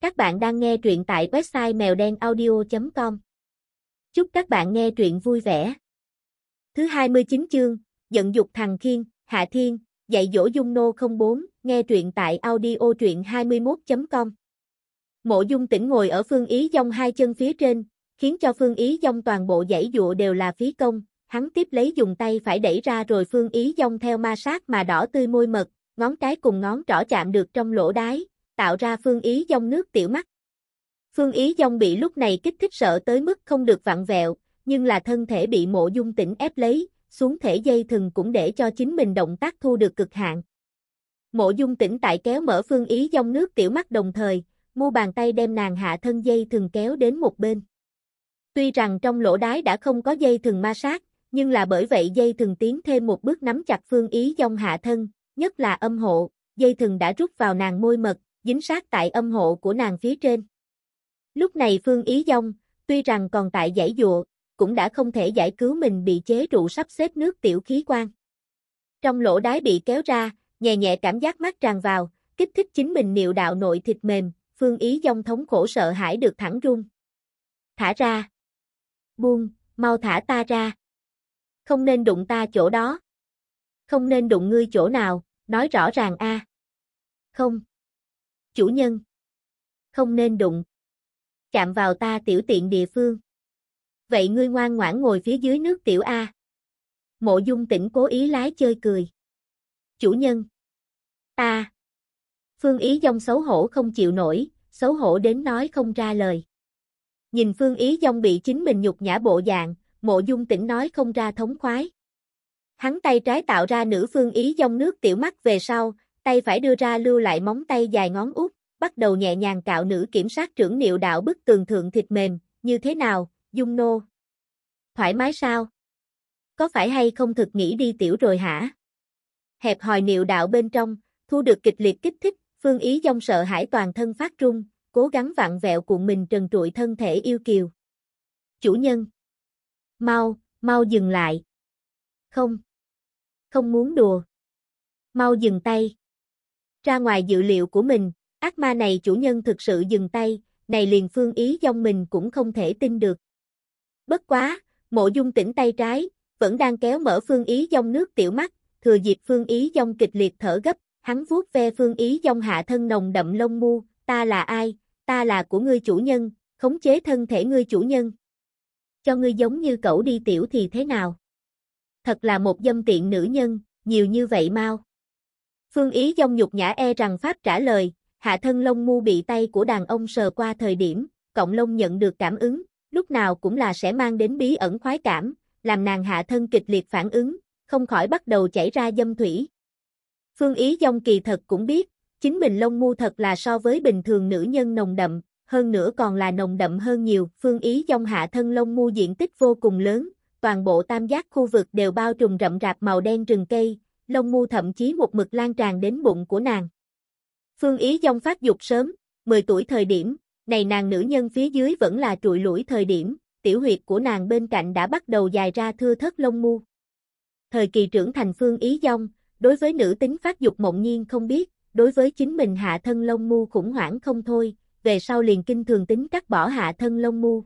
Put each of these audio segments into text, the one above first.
Các bạn đang nghe truyện tại website mèo đen audio.com. Chúc các bạn nghe truyện vui vẻ. Thứ 29 chương, giận dục thằng Khiên, Hạ Thiên, dạy dỗ Dung Nô 04, nghe truyện tại audio truyện 21.com. Mộ Dung tỉnh ngồi ở phương ý dông hai chân phía trên, khiến cho phương ý dông toàn bộ dãy dụa đều là phí công, hắn tiếp lấy dùng tay phải đẩy ra rồi phương ý dông theo ma sát mà đỏ tươi môi mật, ngón cái cùng ngón trỏ chạm được trong lỗ đái, tạo ra phương ý dông nước tiểu mắt. Phương ý dông bị lúc này kích thích sợ tới mức không được vặn vẹo, nhưng là thân thể bị mộ dung tỉnh ép lấy, xuống thể dây thừng cũng để cho chính mình động tác thu được cực hạn. Mộ dung tỉnh tại kéo mở phương ý dông nước tiểu mắt đồng thời, mu bàn tay đem nàng hạ thân dây thừng kéo đến một bên. Tuy rằng trong lỗ đái đã không có dây thừng ma sát, nhưng là bởi vậy dây thừng tiến thêm một bước nắm chặt phương ý dông hạ thân, nhất là âm hộ, dây thừng đã rút vào nàng môi mật, dính sát tại âm hộ của nàng phía trên. Lúc này Phương Ý Dông, tuy rằng còn tại giải dụa, cũng đã không thể giải cứu mình bị chế trụ sắp xếp nước tiểu khí quan. Trong lỗ đái bị kéo ra, nhẹ nhẹ cảm giác mát tràn vào, kích thích chính mình niệu đạo nội thịt mềm, Phương Ý Dông thống khổ sợ hãi được thẳng run. Thả ra. Buông, mau thả ta ra. Không nên đụng ta chỗ đó. Không nên đụng ngươi chỗ nào, nói rõ ràng a. Không chủ nhân. Không nên đụng. Chạm vào ta tiểu tiện địa phương. Vậy ngươi ngoan ngoãn ngồi phía dưới nước tiểu A. Mộ dung tỉnh cố ý lái chơi cười. Chủ nhân. Ta. Phương ý dông xấu hổ không chịu nổi, xấu hổ đến nói không ra lời. Nhìn phương ý dông bị chính mình nhục nhã bộ dạng, mộ dung tỉnh nói không ra thống khoái. Hắn tay trái tạo ra nữ phương ý dông nước tiểu mắt về sau, tay phải đưa ra lưu lại móng tay dài ngón út, bắt đầu nhẹ nhàng cạo nữ kiểm sát trưởng niệu đạo bức tường thượng thịt mềm, như thế nào, dung nô? Thoải mái sao? Có phải hay không thực nghĩ đi tiểu rồi hả? Hẹp hòi niệu đạo bên trong, thu được kịch liệt kích thích, phương ý dông sợ hãi toàn thân phát trung, cố gắng vặn vẹo cuộn mình trần trụi thân thể yêu kiều. Chủ nhân! Mau, mau dừng lại! Không! Không muốn đùa! Mau dừng tay! Ra ngoài dự liệu của mình, ác ma này chủ nhân thực sự dừng tay, này liền phương ý dông mình cũng không thể tin được. Bất quá, mộ dung tỉnh tay trái, vẫn đang kéo mở phương ý dông nước tiểu mắt, thừa dịp phương ý dông kịch liệt thở gấp, hắn vuốt ve phương ý dông hạ thân nồng đậm lông mu, ta là ai, ta là của ngươi chủ nhân, khống chế thân thể ngươi chủ nhân. Cho ngươi giống như cậu đi tiểu thì thế nào? Thật là một dâm tiện nữ nhân, nhiều như vậy mau. Phương Ý dông nhục nhã e rằng Pháp trả lời, hạ thân lông mu bị tay của đàn ông sờ qua thời điểm, cộng lông nhận được cảm ứng, lúc nào cũng là sẽ mang đến bí ẩn khoái cảm, làm nàng hạ thân kịch liệt phản ứng, không khỏi bắt đầu chảy ra dâm thủy. Phương Ý dông kỳ thật cũng biết, chính mình lông mu thật là so với bình thường nữ nhân nồng đậm, hơn nữa còn là nồng đậm hơn nhiều, Phương Ý dông hạ thân lông mu diện tích vô cùng lớn, toàn bộ tam giác khu vực đều bao trùm rậm rạp màu đen rừng cây, lông mu thậm chí một mực lan tràn đến bụng của nàng. Phương Ý dông phát dục sớm, 10 tuổi thời điểm, này nàng nữ nhân phía dưới vẫn là trụi lũi thời điểm, tiểu huyệt của nàng bên cạnh đã bắt đầu dài ra thưa thất lông mu. Thời kỳ trưởng thành Phương Ý dông, đối với nữ tính phát dục mộng nhiên không biết, đối với chính mình hạ thân lông mu khủng hoảng không thôi, về sau liền kinh thường tính cắt bỏ hạ thân lông mu.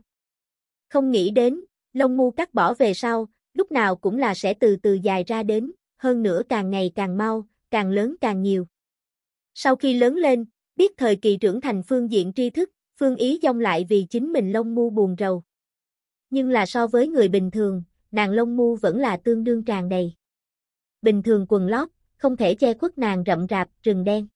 Không nghĩ đến, lông mu cắt bỏ về sau, lúc nào cũng là sẽ từ từ dài ra đến, hơn nữa càng ngày càng mau, càng lớn càng nhiều. Sau khi lớn lên, biết thời kỳ trưởng thành phương diện tri thức, phương ý dông lại vì chính mình lông mu buồn rầu. Nhưng là so với người bình thường, nàng lông mu vẫn là tương đương tràn đầy. Bình thường quần lót, không thể che khuất nàng rậm rạp, rừng đen.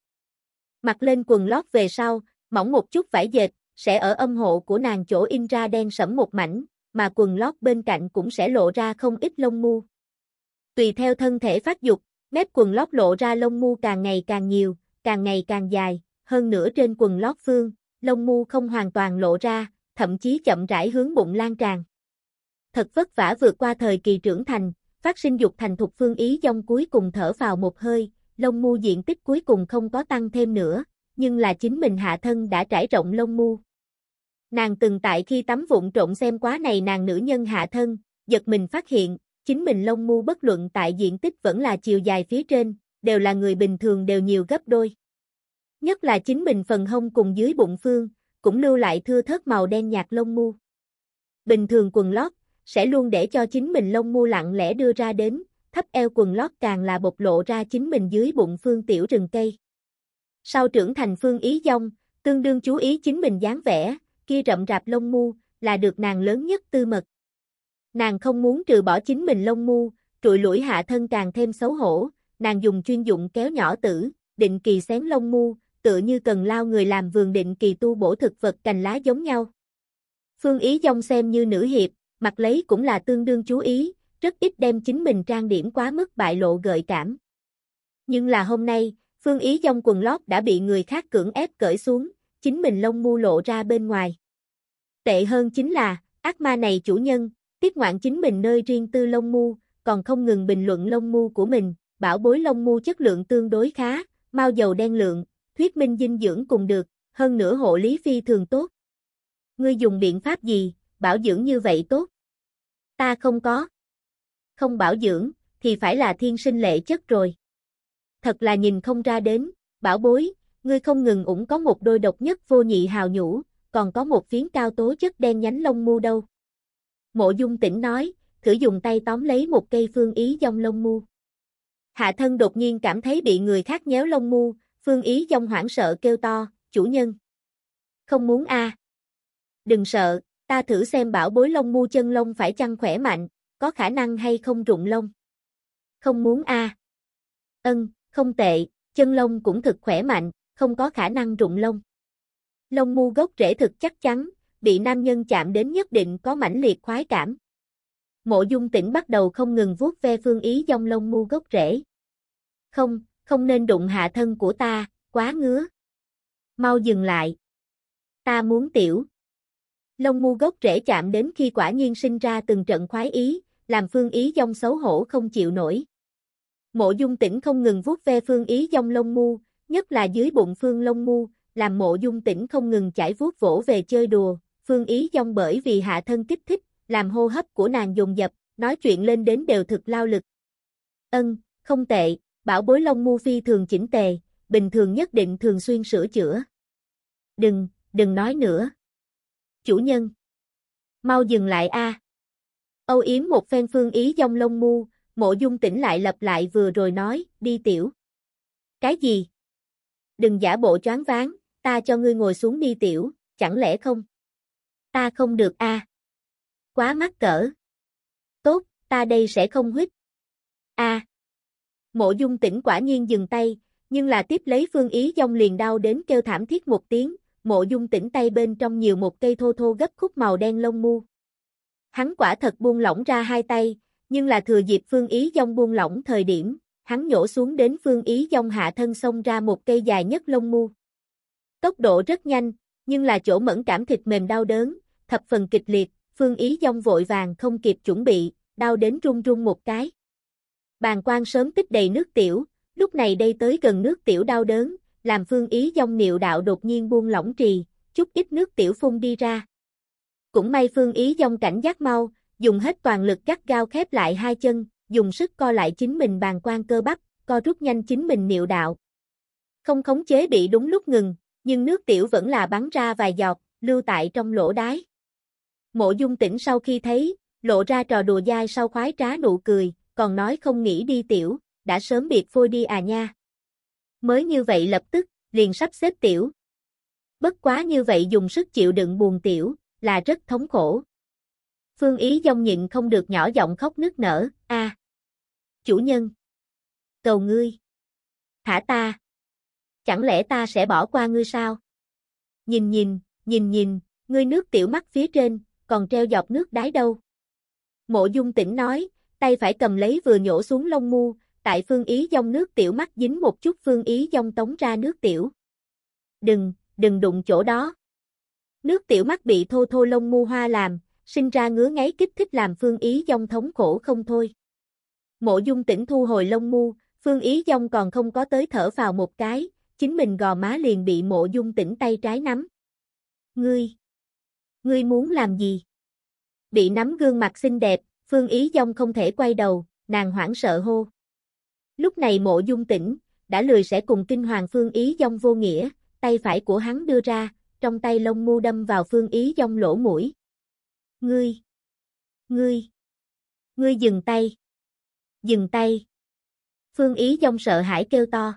Mặc lên quần lót về sau, mỏng một chút vải dệt, sẽ ở âm hộ của nàng chỗ in ra đen sẫm một mảnh, mà quần lót bên cạnh cũng sẽ lộ ra không ít lông mu. Tùy theo thân thể phát dục, mép quần lót lộ ra lông mu càng ngày càng nhiều, càng ngày càng dài, hơn nữa trên quần lót phương, lông mu không hoàn toàn lộ ra, thậm chí chậm rãi hướng bụng lan tràn. Thật vất vả vượt qua thời kỳ trưởng thành, phát sinh dục thành thục phương ý dông cuối cùng thở vào một hơi, lông mu diện tích cuối cùng không có tăng thêm nữa, nhưng là chính mình hạ thân đã trải rộng lông mu. Nàng từng tại khi tắm vụn trộn xem quá này nàng nữ nhân hạ thân, giật mình phát hiện, chính mình lông mu bất luận tại diện tích vẫn là chiều dài phía trên, đều là người bình thường đều nhiều gấp đôi. Nhất là chính mình phần hông cùng dưới bụng phương, cũng lưu lại thưa thớt màu đen nhạt lông mu. Bình thường quần lót, sẽ luôn để cho chính mình lông mu lặng lẽ đưa ra đến, thấp eo quần lót càng là bộc lộ ra chính mình dưới bụng phương tiểu rừng cây. Sau trưởng thành phương ý dông, tương đương chú ý chính mình dáng vẻ, kia rậm rạp lông mu, là được nàng lớn nhất tư mật. Nàng không muốn trừ bỏ chính mình lông mu, trụi lũi hạ thân càng thêm xấu hổ, nàng dùng chuyên dụng kéo nhỏ tử, định kỳ xén lông mu, tựa như cần lao người làm vườn định kỳ tu bổ thực vật cành lá giống nhau. Phương Ý Dông xem như nữ hiệp, mặt lấy cũng là tương đương chú ý, rất ít đem chính mình trang điểm quá mức bại lộ gợi cảm. Nhưng là hôm nay, Phương Ý Dông quần lót đã bị người khác cưỡng ép cởi xuống, chính mình lông mu lộ ra bên ngoài. Tệ hơn chính là, ác ma này chủ nhân, tiết ngoạn chính mình nơi riêng tư lông mu, còn không ngừng bình luận lông mu của mình, bảo bối lông mu chất lượng tương đối khá, mau dầu đen lượng, thuyết minh dinh dưỡng cùng được, hơn nữa hộ lý phi thường tốt. Ngươi dùng biện pháp gì, bảo dưỡng như vậy tốt? Ta không có. Không bảo dưỡng, thì phải là thiên sinh lệ chất rồi. Thật là nhìn không ra đến, bảo bối, ngươi không ngừng ủng có một đôi độc nhất vô nhị hào nhũ, còn có một phiến cao tố chất đen nhánh lông mu đâu. Mộ dung tỉnh nói, thử dùng tay tóm lấy một cây phương ý dông lông mu. Hạ thân đột nhiên cảm thấy bị người khác nhéo lông mu, phương ý dông hoảng sợ kêu to, chủ nhân. Không muốn a Đừng sợ, ta thử xem bảo bối lông mu chân lông phải chăng khỏe mạnh, có khả năng hay không rụng lông. Không muốn a Ân, không tệ, chân lông cũng thực khỏe mạnh, không có khả năng rụng lông. Lông mu gốc rễ thực chắc chắn, bị nam nhân chạm đến nhất định có mãnh liệt khoái cảm. Mộ dung tỉnh bắt đầu không ngừng vuốt ve phương ý dòng lông mu gốc rễ. Không, không nên đụng hạ thân của ta, quá ngứa. Mau dừng lại. Ta muốn tiểu. Lông mu gốc rễ chạm đến khi quả nhiên sinh ra từng trận khoái ý, làm phương ý dòng xấu hổ không chịu nổi. Mộ dung tỉnh không ngừng vuốt ve phương ý dòng lông mu, nhất là dưới bụng phương lông mu, làm mộ dung tỉnh không ngừng chảy vuốt vỗ về chơi đùa, phương ý dông bởi vì hạ thân kích thích, làm hô hấp của nàng dồn dập, nói chuyện lên đến đều thực lao lực. Ân, không tệ, bảo bối lông mu phi thường chỉnh tề, bình thường nhất định thường xuyên sửa chữa. Đừng, đừng nói nữa. Chủ nhân. Mau dừng lại a. Âu Yếm một phen phương ý dông lông mu, mộ dung tỉnh lại lặp lại vừa rồi nói, đi tiểu. Cái gì? Đừng giả bộ choáng váng, ta cho ngươi ngồi xuống đi tiểu, chẳng lẽ không? Ta không được a. Quá mắc cỡ. Tốt, ta đây sẽ không huyết. A. Mộ dung tỉnh quả nhiên dừng tay, nhưng là tiếp lấy phương ý dông liền đau đến kêu thảm thiết một tiếng, mộ dung tỉnh tay bên trong nhiều một cây thô thô gấp khúc màu đen lông mu. Hắn quả thật buông lỏng ra hai tay, nhưng là thừa dịp phương ý dông buông lỏng thời điểm, hắn nhổ xuống đến phương ý dông hạ thân xông ra một cây dài nhất lông mu. Tốc độ rất nhanh, nhưng là chỗ mẫn cảm thịt mềm đau đớn, thập phần kịch liệt, phương ý dông vội vàng không kịp chuẩn bị, đau đến run run một cái. Bàn quan sớm tích đầy nước tiểu, lúc này đây tới gần nước tiểu đau đớn, làm phương ý dông niệu đạo đột nhiên buông lỏng trì, chút ít nước tiểu phun đi ra. Cũng may phương ý dông cảnh giác mau, dùng hết toàn lực gắt gao khép lại hai chân, dùng sức co lại chính mình bàn quan cơ bắp, co rút nhanh chính mình niệu đạo. Không khống chế bị đúng lúc ngừng, nhưng nước tiểu vẫn là bắn ra vài giọt, lưu tại trong lỗ đái. Mộ dung tỉnh sau khi thấy, lộ ra trò đùa dai sau khoái trá nụ cười, còn nói không nghĩ đi tiểu, đã sớm biệt phôi đi à nha. Mới như vậy lập tức, liền sắp xếp tiểu. Bất quá như vậy dùng sức chịu đựng buồn tiểu, là rất thống khổ. Phương Ý dông nhịn không được nhỏ giọng khóc nức nở, a Chủ nhân. Cầu ngươi. Thả ta. Chẳng lẽ ta sẽ bỏ qua ngươi sao? Nhìn nhìn, nhìn nhìn, ngươi nước tiểu mắt phía trên, còn treo dọc nước đáy đâu. Mộ dung tỉnh nói, tay phải cầm lấy vừa nhổ xuống lông mu, tại phương ý dông nước tiểu mắt dính một chút phương ý dông tống ra nước tiểu. Đừng, đừng đụng chỗ đó. Nước tiểu mắt bị thô thô lông mu hoa làm, sinh ra ngứa ngáy kích thích làm phương ý dông thống khổ không thôi. Mộ dung tỉnh thu hồi lông mu, phương ý dông còn không có tới thở vào một cái, chính mình gò má liền bị mộ dung tỉnh tay trái nắm. Ngươi! Ngươi muốn làm gì? Bị nắm gương mặt xinh đẹp, phương ý dông không thể quay đầu, nàng hoảng sợ hô. Lúc này mộ dung tỉnh, đã lười sẽ cùng kinh hoàng Phương Ý Dông vô nghĩa, tay phải của hắn đưa ra, trong tay lông mu đâm vào Phương Ý Dông lỗ mũi. Ngươi! Ngươi! Ngươi dừng tay! Dừng tay! Phương Ý Dông sợ hãi kêu to.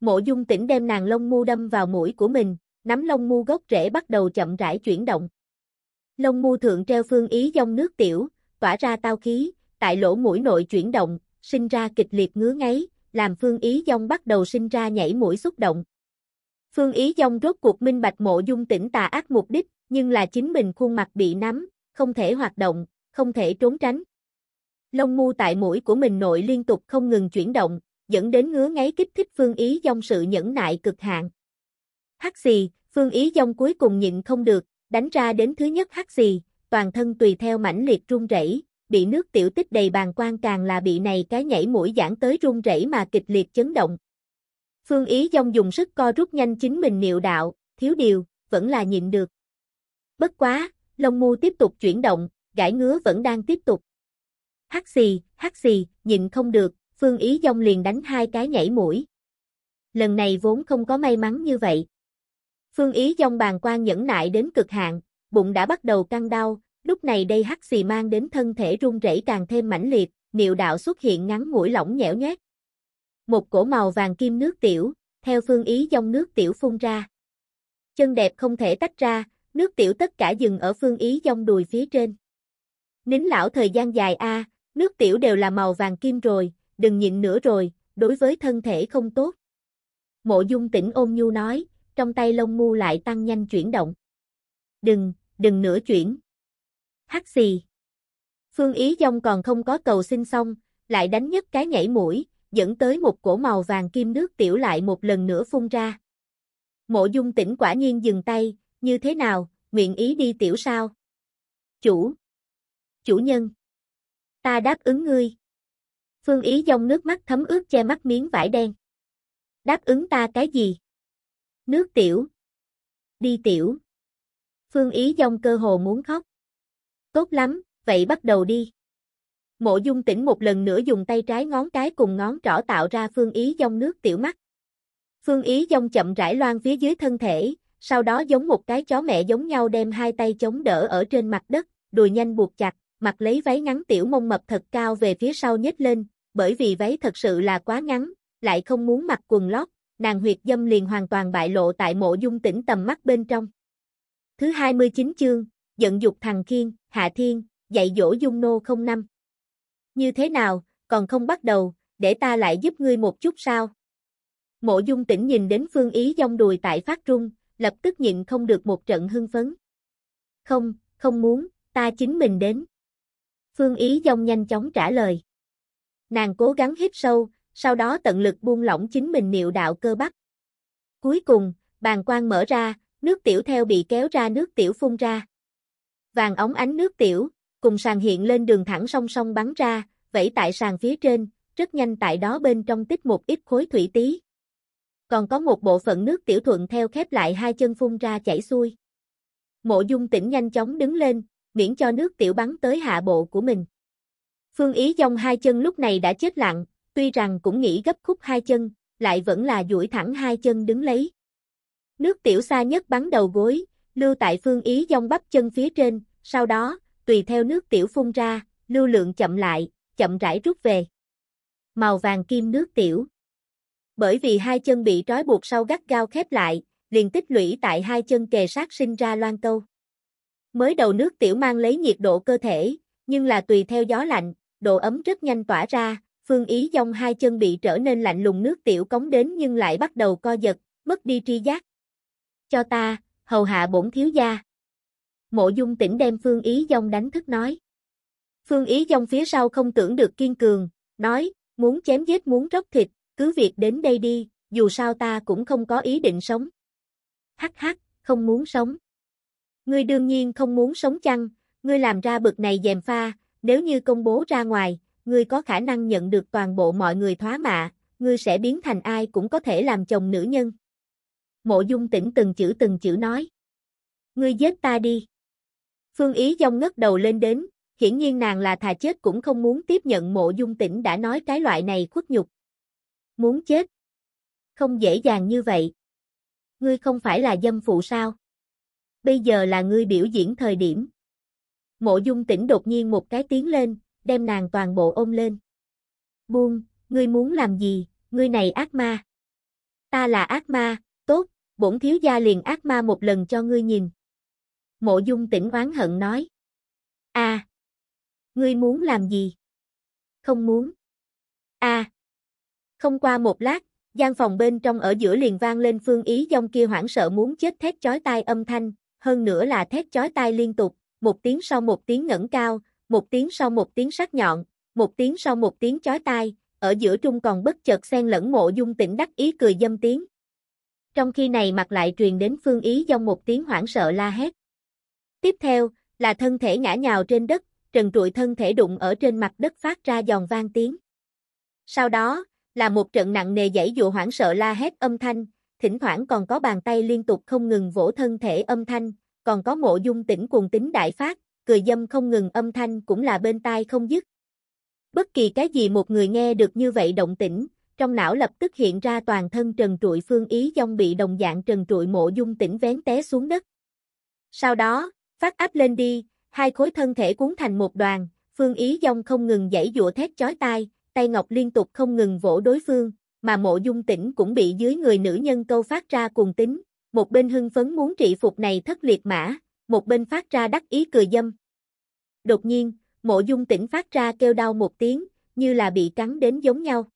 Mộ dung tỉnh đem nàng lông mu đâm vào mũi của mình, nắm lông mu gốc rễ bắt đầu chậm rãi chuyển động. Lông mu thượng treo Phương Ý dòng nước tiểu, tỏa ra tao khí, tại lỗ mũi nội chuyển động, sinh ra kịch liệt ngứa ngáy, làm Phương Ý dòng bắt đầu sinh ra nhảy mũi xúc động. Phương Ý dòng rốt cuộc minh bạch mộ dung tỉnh tà ác mục đích, nhưng là chính mình khuôn mặt bị nắm, không thể hoạt động, không thể trốn tránh. Lông mu tại mũi của mình nội liên tục không ngừng chuyển động, dẫn đến ngứa ngáy kích thích Phương Ý dòng sự nhẫn nại cực hạn. Hắc xì, Phương Ý Dông cuối cùng nhịn không được, đánh ra đến thứ nhất hắc xì, toàn thân tùy theo mãnh liệt run rẩy, bị nước tiểu tích đầy bàn quan càng là bị này cái nhảy mũi giãn tới run rẩy mà kịch liệt chấn động. Phương Ý Dông dùng sức co rút nhanh chính mình niệu đạo, thiếu điều, vẫn là nhịn được. Bất quá, lông mu tiếp tục chuyển động, gãi ngứa vẫn đang tiếp tục. Hắc xì, hắc xì, nhịn không được, Phương Ý Dông liền đánh hai cái nhảy mũi. Lần này vốn không có may mắn như vậy. Phương Ý Dông bàn quan nhẫn nại đến cực hạn, bụng đã bắt đầu căng đau, lúc này đây hắc xì mang đến thân thể run rẩy càng thêm mãnh liệt, niệu đạo xuất hiện ngắn mũi lỏng nhẽo nhét. Một cổ màu vàng kim nước tiểu, theo phương ý dòng nước tiểu phun ra. Chân đẹp không thể tách ra, nước tiểu tất cả dừng ở phương ý dòng đùi phía trên. Nín lão thời gian dài a, nước tiểu đều là màu vàng kim rồi, đừng nhịn nữa rồi, đối với thân thể không tốt. Mộ dung tỉnh ôm nhu nói, trong tay lông mu lại tăng nhanh chuyển động. Đừng, đừng nữa chuyển. Hắc xì. Phương Ý Dông còn không có cầu xin xong, lại đánh nhất cái nhảy mũi, dẫn tới một cổ màu vàng kim nước tiểu lại một lần nữa phun ra. Mộ dung tỉnh quả nhiên dừng tay, như thế nào, nguyện ý đi tiểu sao? Chủ. Chủ nhân. Ta đáp ứng ngươi. Phương Ý dông nước mắt thấm ướt che mắt miếng vải đen. Đáp ứng ta cái gì? Nước tiểu. Đi tiểu. Phương Ý dông cơ hồ muốn khóc. Tốt lắm, vậy bắt đầu đi. Mộ dung tỉnh một lần nữa dùng tay trái ngón cái cùng ngón trỏ tạo ra phương ý dông nước tiểu mắt. Phương ý dông chậm rãi loan phía dưới thân thể, sau đó giống một cái chó mẹ giống nhau đem hai tay chống đỡ ở trên mặt đất, đùi nhanh buộc chặt, mặc lấy váy ngắn tiểu mông mập thật cao về phía sau nhếch lên, bởi vì váy thật sự là quá ngắn, lại không muốn mặc quần lót, nàng huyệt dâm liền hoàn toàn bại lộ tại mộ dung tỉnh tầm mắt bên trong. Thứ 29 chương, giận dục thằng Kiên, Hạ Thiên, dạy dỗ Dung Nô không năm. Như thế nào, còn không bắt đầu, để ta lại giúp ngươi một chút sao? Mộ dung tỉnh nhìn đến phương ý dông đùi tại phát trung, lập tức nhịn không được một trận hưng phấn. Không, không muốn, ta chính mình đến. Phương ý dông nhanh chóng trả lời. Nàng cố gắng hít sâu, sau đó tận lực buông lỏng chính mình niệu đạo cơ bắp. Cuối cùng, bàn quan mở ra, nước tiểu theo bị kéo ra nước tiểu phun ra. Vàng ống ánh nước tiểu, cùng sàn hiện lên đường thẳng song song bắn ra, vẫy tại sàn phía trên, rất nhanh tại đó bên trong tích một ít khối thủy tí. Còn có một bộ phận nước tiểu thuận theo khép lại hai chân phun ra chảy xuôi. Mộ dung tỉnh nhanh chóng đứng lên, miễn cho nước tiểu bắn tới hạ bộ của mình. Phương Ý dòng hai chân lúc này đã chết lặng, tuy rằng cũng nghĩ gấp khúc hai chân, lại vẫn là duỗi thẳng hai chân đứng lấy. Nước tiểu xa nhất bắn đầu gối, lưu tại Phương Ý dòng bắp chân phía trên, sau đó, tùy theo nước tiểu phun ra, lưu lượng chậm lại, chậm rãi rút về. Màu vàng kim nước tiểu. Bởi vì hai chân bị trói buộc sau gắt gao khép lại, liền tích lũy tại hai chân kề sát sinh ra loan câu. Mới đầu nước tiểu mang lấy nhiệt độ cơ thể, nhưng là tùy theo gió lạnh, độ ấm rất nhanh tỏa ra, phương ý dòng hai chân bị trở nên lạnh lùng nước tiểu cống đến nhưng lại bắt đầu co giật, mất đi tri giác. Cho ta, hầu hạ bổn thiếu gia. Mộ dung tỉnh đem Phương Ý Dông đánh thức nói. Phương Ý Dông phía sau không tưởng được kiên cường, nói, muốn chém giết muốn róc thịt, cứ việc đến đây đi, dù sao ta cũng không có ý định sống. Hắc hắc, không muốn sống. Ngươi đương nhiên không muốn sống chăng, ngươi làm ra bực này dèm pha, nếu như công bố ra ngoài, ngươi có khả năng nhận được toàn bộ mọi người thoá mạ, ngươi sẽ biến thành ai cũng có thể làm chồng nữ nhân. Mộ dung tỉnh từng chữ từng chữ nói. Ngươi giết ta đi. Phương Ý Dông ngất đầu lên đến, hiển nhiên nàng là thà chết cũng không muốn tiếp nhận mộ dung tỉnh đã nói cái loại này khuất nhục. Muốn chết. Không dễ dàng như vậy. Ngươi không phải là dâm phụ sao? Bây giờ là ngươi biểu diễn thời điểm. Mộ dung tỉnh đột nhiên một cái tiếng lên, đem nàng toàn bộ ôm lên. Buông, ngươi muốn làm gì, ngươi này ác ma. Ta là ác ma, tốt, bổn thiếu gia liền ác ma một lần cho ngươi nhìn. Mộ dung tỉnh oán hận nói. a à, ngươi muốn làm gì? Không muốn. a à, không qua một lát, gian phòng bên trong ở giữa liền vang lên phương ý dòng kia hoảng sợ muốn chết thét chói tai âm thanh, hơn nữa là thét chói tai liên tục, một tiếng sau một tiếng ngẩng cao, một tiếng sau một tiếng sắc nhọn, một tiếng sau một tiếng chói tai, ở giữa trung còn bất chợt xen lẫn mộ dung tỉnh đắc ý cười dâm tiếng. Trong khi này mặt lại truyền đến phương ý dòng một tiếng hoảng sợ la hét. Tiếp theo, là thân thể ngã nhào trên đất, trần trụi thân thể đụng ở trên mặt đất phát ra giòn vang tiếng. Sau đó, là một trận nặng nề dãy dụa hoảng sợ la hét âm thanh, thỉnh thoảng còn có bàn tay liên tục không ngừng vỗ thân thể âm thanh, còn có mộ dung tỉnh cuồng tính đại phát, cười dâm không ngừng âm thanh cũng là bên tai không dứt. Bất kỳ cái gì một người nghe được như vậy động tĩnh, trong não lập tức hiện ra toàn thân trần trụi phương ý dông bị đồng dạng trần trụi mộ dung tỉnh vén té xuống đất. Sau đó, phát áp lên đi, hai khối thân thể cuốn thành một đoàn, phương ý dông không ngừng dãy dụa thét chói tai, tay ngọc liên tục không ngừng vỗ đối phương, mà mộ dung tỉnh cũng bị dưới người nữ nhân câu phát ra cùng tính, một bên hưng phấn muốn trị phục này thất liệt mã, một bên phát ra đắc ý cười dâm. Đột nhiên, mộ dung tỉnh phát ra kêu đau một tiếng, như là bị cắn đến giống nhau.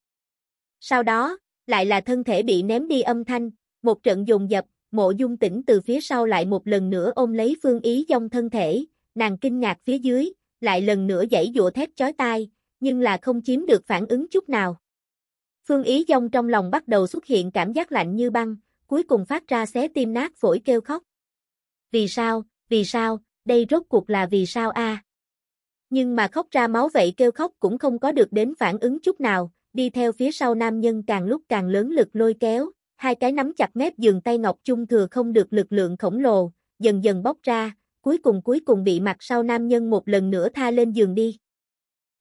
Sau đó, lại là thân thể bị ném đi âm thanh, một trận dồn dập, mộ dung tỉnh từ phía sau lại một lần nữa ôm lấy phương ý dông thân thể, nàng kinh ngạc phía dưới, lại lần nữa dãy dụa thét chói tai, nhưng là không chiếm được phản ứng chút nào. Phương ý dông trong lòng bắt đầu xuất hiện cảm giác lạnh như băng, cuối cùng phát ra xé tim nát phổi kêu khóc. Vì sao, vì sao, đây rốt cuộc là vì sao a? Nhưng mà khóc ra máu vậy kêu khóc cũng không có được đến phản ứng chút nào, đi theo phía sau nam nhân càng lúc càng lớn lực lôi kéo, hai cái nắm chặt mép giường tay ngọc chung thừa không được lực lượng khổng lồ, dần dần bóc ra, cuối cùng cuối cùng bị mặt sau nam nhân một lần nữa tha lên giường đi.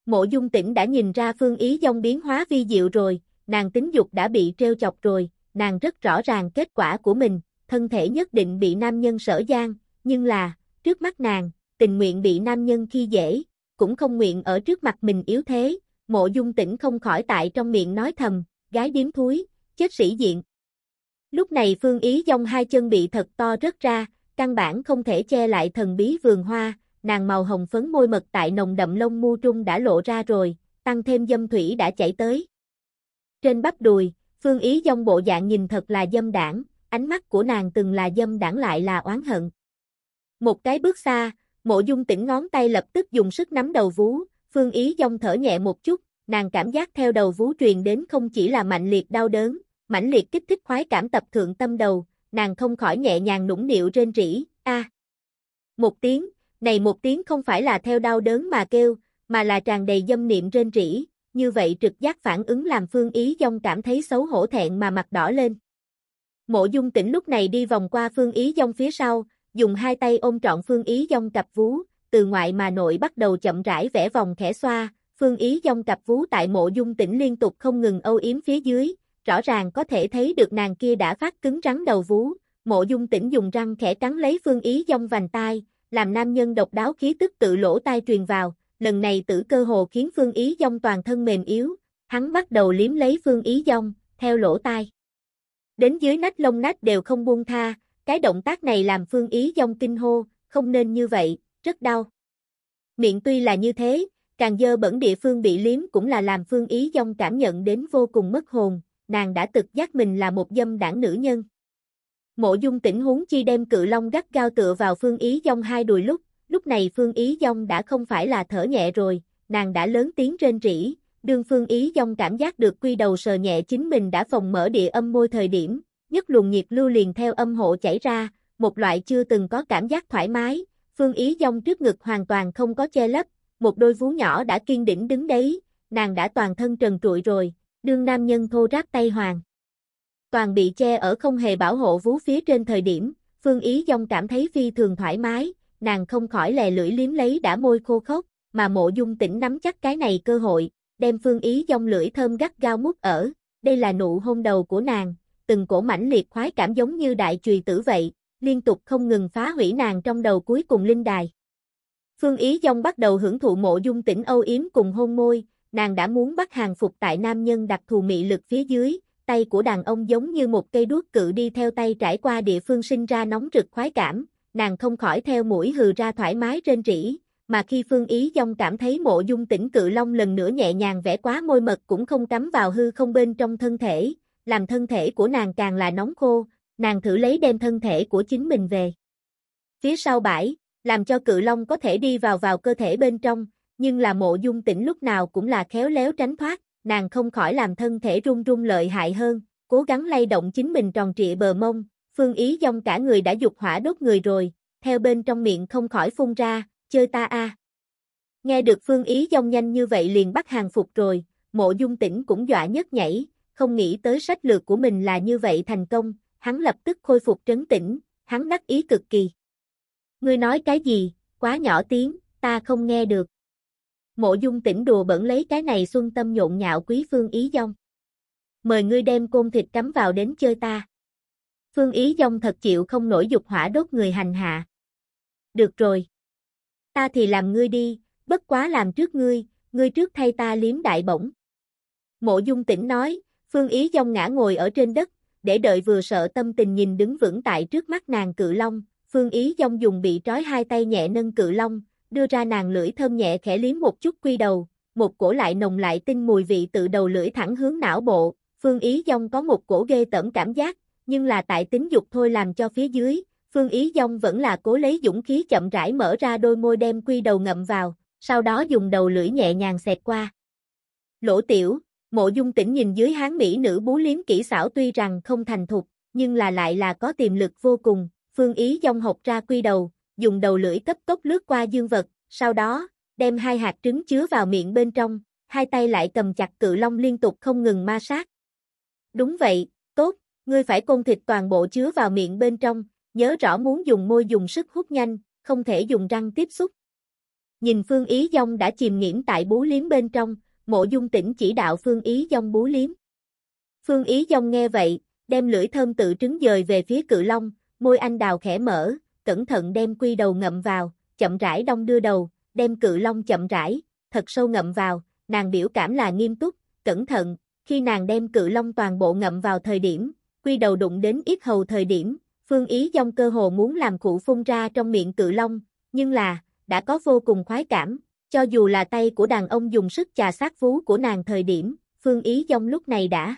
Mộ dung tỉnh đã nhìn ra phương ý dông biến hóa vi diệu rồi, nàng tính dục đã bị treo chọc rồi, nàng rất rõ ràng kết quả của mình, thân thể nhất định bị nam nhân sở gian, nhưng là, trước mắt nàng, tình nguyện bị nam nhân khi dễ, cũng không nguyện ở trước mặt mình yếu thế, mộ dung tỉnh không khỏi tại trong miệng nói thầm, gái điếm thúi, chết sĩ diện. Lúc này phương ý dông hai chân bị thật to rớt ra, căn bản không thể che lại thần bí vườn hoa, nàng màu hồng phấn môi mật tại nồng đậm lông mu trung đã lộ ra rồi, tăng thêm dâm thủy đã chảy tới. Trên bắp đùi, phương ý dông bộ dạng nhìn thật là dâm đảng, ánh mắt của nàng từng là dâm đảng lại là oán hận. Một cái bước xa, mộ dung tỉnh ngón tay lập tức dùng sức nắm đầu vú, phương ý dông thở nhẹ một chút, nàng cảm giác theo đầu vú truyền đến không chỉ là mạnh liệt đau đớn, mãnh liệt kích thích khoái cảm tập thượng tâm đầu, nàng không khỏi nhẹ nhàng nũng nịu trên rỉ, a. Một tiếng, này một tiếng không phải là theo đau đớn mà kêu, mà là tràn đầy dâm niệm trên rỉ, như vậy trực giác phản ứng làm phương ý dông cảm thấy xấu hổ thẹn mà mặt đỏ lên. Mộ dung tỉnh lúc này đi vòng qua phương ý dông phía sau, dùng hai tay ôm trọn phương ý dông cặp vú, từ ngoại mà nội bắt đầu chậm rãi vẽ vòng khẽ xoa, phương ý dông cặp vú tại mộ dung tỉnh liên tục không ngừng âu yếm phía dưới, rõ ràng có thể thấy được nàng kia đã phát cứng rắn đầu vú, mộ dung tỉnh dùng răng khẽ cắn lấy phương ý dông vành tai, làm nam nhân độc đáo khí tức tự lỗ tai truyền vào, lần này tử cơ hồ khiến phương ý dông toàn thân mềm yếu, hắn bắt đầu liếm lấy phương ý dông, theo lỗ tai. Đến dưới nách lông nách đều không buông tha, cái động tác này làm phương ý dông kinh hô, không nên như vậy, rất đau. Miệng tuy là như thế, càng dơ bẩn địa phương bị liếm cũng là làm phương ý dông cảm nhận đến vô cùng mất hồn, nàng đã tự giác mình là một dâm đảng nữ nhân. Mộ dung tỉnh huống chi đem cự long gắt gao tựa vào phương ý dông hai đùi lúc, lúc này phương ý dông đã không phải là thở nhẹ rồi, nàng đã lớn tiếng trên rỉ, đương phương ý dông cảm giác được quy đầu sờ nhẹ chính mình đã phòng mở địa âm môi thời điểm, nhất luồng nhiệt lưu liền theo âm hộ chảy ra, một loại chưa từng có cảm giác thoải mái, phương ý dông trước ngực hoàn toàn không có che lấp, một đôi vú nhỏ đã kiên đỉnh đứng đấy, nàng đã toàn thân trần trụi rồi, đương nam nhân thô ráp tay hoàng. Toàn bị che ở không hề bảo hộ vú phía trên thời điểm, phương ý dông cảm thấy phi thường thoải mái, nàng không khỏi lè lưỡi liếm lấy đã môi khô khốc, mà mộ dung tỉnh nắm chắc cái này cơ hội, đem phương ý dông lưỡi thơm gắt gao mút ở, đây là nụ hôn đầu của nàng, từng cổ mãnh liệt khoái cảm giống như đại chùy tử vậy, liên tục không ngừng phá hủy nàng trong đầu cuối cùng linh đài. Phương Ý Dông bắt đầu hưởng thụ mộ dung tỉnh âu yếm cùng hôn môi, nàng đã muốn bắt hàng phục tại nam nhân đặc thù mị lực phía dưới, tay của đàn ông giống như một cây đuốc cự đi theo tay trải qua địa phương sinh ra nóng rực khoái cảm, nàng không khỏi theo mũi hừ ra thoải mái trên rỉ, mà khi Phương Ý Dông cảm thấy mộ dung tỉnh cự long lần nữa nhẹ nhàng vẽ quá môi mật cũng không cắm vào hư không bên trong thân thể, làm thân thể của nàng càng là nóng khô, nàng thử lấy đem thân thể của chính mình về. Phía sau bãi, làm cho cự long có thể đi vào vào cơ thể bên trong, nhưng là mộ dung tỉnh lúc nào cũng là khéo léo tránh thoát, nàng không khỏi làm thân thể run run lợi hại hơn, cố gắng lay động chính mình tròn trịa bờ mông, phương ý dông cả người đã dục hỏa đốt người rồi, theo bên trong miệng không khỏi phun ra, chơi ta a. Nghe được phương ý dông nhanh như vậy liền bắt hàng phục rồi, mộ dung tỉnh cũng dọa nhất nhảy, không nghĩ tới sách lược của mình là như vậy thành công, hắn lập tức khôi phục trấn tĩnh, hắn đắc ý cực kỳ. Ngươi nói cái gì, quá nhỏ tiếng, ta không nghe được. Mộ dung tỉnh đùa bẩn lấy cái này xuân tâm nhộn nhạo quý phương ý dông. Mời ngươi đem côn thịt cắm vào đến chơi ta. Phương ý dông thật chịu không nổi dục hỏa đốt người hành hạ. Được rồi. Ta thì làm ngươi đi, bất quá làm trước ngươi, ngươi trước thay ta liếm đại bổng. Mộ dung tỉnh nói, phương ý dông ngã ngồi ở trên đất, để đợi vừa sợ tâm tình nhìn đứng vững tại trước mắt nàng cự long, phương ý dông dùng bị trói hai tay nhẹ nâng cự long, đưa ra nàng lưỡi thơm nhẹ khẽ liếm một chút quy đầu, một cổ lại nồng lại tinh mùi vị tự đầu lưỡi thẳng hướng não bộ, phương ý dông có một cổ ghê tởm cảm giác, nhưng là tại tính dục thôi làm cho phía dưới, phương ý dông vẫn là cố lấy dũng khí chậm rãi mở ra đôi môi đem quy đầu ngậm vào, sau đó dùng đầu lưỡi nhẹ nhàng xẹt qua. Lỗ tiểu, mộ dung tỉnh nhìn dưới hán mỹ nữ bú liếm kỹ xảo tuy rằng không thành thục, nhưng là lại là có tiềm lực vô cùng, phương ý dông học ra quy đầu, dùng đầu lưỡi cấp tốc lướt qua dương vật, sau đó, đem hai hạt trứng chứa vào miệng bên trong, hai tay lại cầm chặt cự long liên tục không ngừng ma sát. Đúng vậy, tốt, ngươi phải côn thịt toàn bộ chứa vào miệng bên trong, nhớ rõ muốn dùng môi dùng sức hút nhanh, không thể dùng răng tiếp xúc. Nhìn Phương Ý Dông đã chìm nghiễm tại bú liếm bên trong, mộ dung tỉnh chỉ đạo Phương Ý Dông bú liếm. Phương Ý Dông nghe vậy, đem lưỡi thơm tự trứng dời về phía cự long, môi anh đào khẽ mở, cẩn thận đem quy đầu ngậm vào, chậm rãi đông đưa đầu, đem cự long chậm rãi, thật sâu ngậm vào, nàng biểu cảm là nghiêm túc, cẩn thận, khi nàng đem cự long toàn bộ ngậm vào thời điểm, quy đầu đụng đến ít hầu thời điểm, phương ý dông cơ hồ muốn làm cụ phun ra trong miệng cự long, nhưng là, đã có vô cùng khoái cảm, cho dù là tay của đàn ông dùng sức chà sát vú của nàng thời điểm, phương ý dông lúc này đã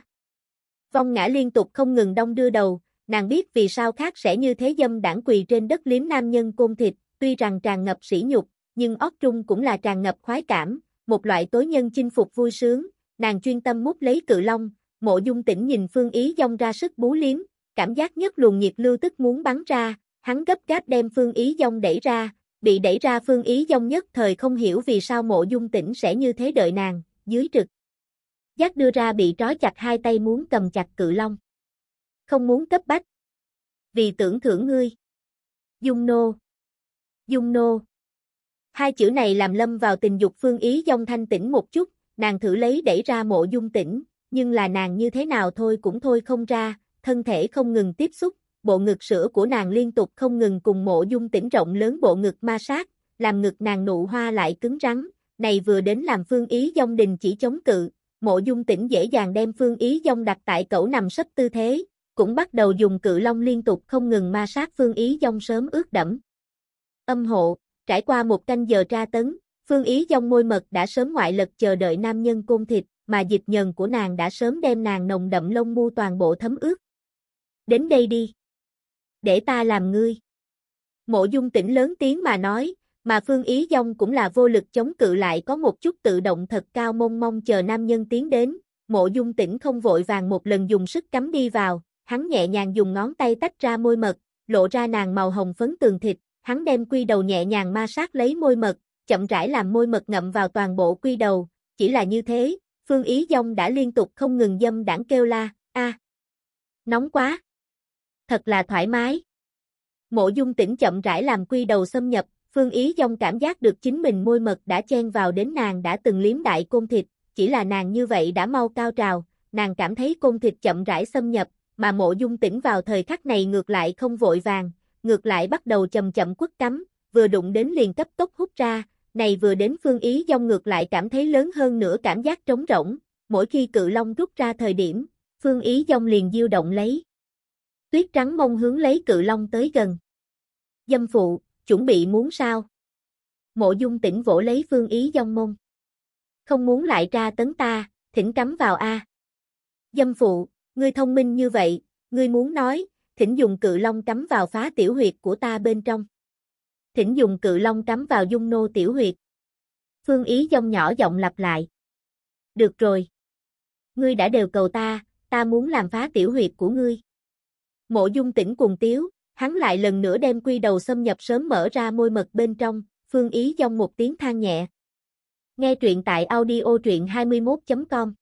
vong ngã liên tục không ngừng đông đưa đầu, nàng biết vì sao khác sẽ như thế dâm đảng quỳ trên đất liếm nam nhân côn thịt, tuy rằng tràn ngập sỉ nhục, nhưng óc trung cũng là tràn ngập khoái cảm, một loại tối nhân chinh phục vui sướng, nàng chuyên tâm mút lấy cự long, mộ dung tỉnh nhìn phương ý dông ra sức bú liếm, cảm giác nhất luồng nhiệt lưu tức muốn bắn ra, hắn gấp gáp đem phương ý dông đẩy ra, bị đẩy ra phương ý dông nhất thời không hiểu vì sao mộ dung tỉnh sẽ như thế đợi nàng, dưới trực. Giác đưa ra bị trói chặt hai tay muốn cầm chặt cự long. Không muốn cấp bách. Vì tưởng thưởng ngươi. Dung nô. Dung nô. Hai chữ này làm lâm vào tình dục phương ý dông thanh tỉnh một chút, nàng thử lấy đẩy ra mộ dung tỉnh, nhưng là nàng như thế nào thôi cũng thôi không ra, thân thể không ngừng tiếp xúc, bộ ngực sữa của nàng liên tục không ngừng cùng mộ dung tỉnh rộng lớn bộ ngực ma sát, làm ngực nàng nụ hoa lại cứng rắn, này vừa đến làm phương ý dông đình chỉ chống cự, mộ dung tỉnh dễ dàng đem phương ý dông đặt tại cẩu nằm sấp tư thế, cũng bắt đầu dùng cự long liên tục không ngừng ma sát phương ý dông sớm ướt đẫm. Âm hộ, trải qua một canh giờ tra tấn, phương ý dông môi mật đã sớm ngoại lực chờ đợi nam nhân côn thịt, mà dịch nhần của nàng đã sớm đem nàng nồng đậm lông mu toàn bộ thấm ướt. Đến đây đi. Để ta làm ngươi. Mộ dung tỉnh lớn tiếng mà nói, mà phương ý dông cũng là vô lực chống cự lại có một chút tự động thật cao mong mong chờ nam nhân tiến đến. Mộ dung tỉnh không vội vàng một lần dùng sức cắm đi vào, hắn nhẹ nhàng dùng ngón tay tách ra môi mật, lộ ra nàng màu hồng phấn tường thịt, hắn đem quy đầu nhẹ nhàng ma sát lấy môi mật, chậm rãi làm môi mật ngậm vào toàn bộ quy đầu, chỉ là như thế, Phương Ý Dông đã liên tục không ngừng dâm đảng kêu la, a nóng quá, thật là thoải mái. Mộ dung tỉnh chậm rãi làm quy đầu xâm nhập, Phương Ý Dông cảm giác được chính mình môi mật đã chen vào đến nàng đã từng liếm đại côn thịt, chỉ là nàng như vậy đã mau cao trào, nàng cảm thấy côn thịt chậm rãi xâm nhập, mà mộ dung tỉnh vào thời khắc này ngược lại không vội vàng, ngược lại bắt đầu chậm chậm quất cắm, vừa đụng đến liền cấp tốc hút ra, này vừa đến phương ý dông ngược lại cảm thấy lớn hơn nữa cảm giác trống rỗng, mỗi khi cự long rút ra thời điểm, phương ý dông liền diêu động lấy. Tuyết trắng mông hướng lấy cự long tới gần. Dâm phụ, chuẩn bị muốn sao? Mộ dung tỉnh vỗ lấy phương ý dông mông. Không muốn lại ra tấn ta, thỉnh cắm vào A. Dâm phụ, ngươi thông minh như vậy, ngươi muốn nói, thỉnh dùng cự long cắm vào phá tiểu huyệt của ta bên trong. Thỉnh dùng cự long cắm vào dung nô tiểu huyệt. Phương ý dông nhỏ giọng lặp lại. Được rồi. Ngươi đã đều cầu ta, ta muốn làm phá tiểu huyệt của ngươi. Mộ dung tỉnh cùng tiếu, hắn lại lần nữa đem quy đầu xâm nhập sớm mở ra môi mật bên trong, phương ý dòng một tiếng than nhẹ. Nghe truyện tại audio truyện 21.com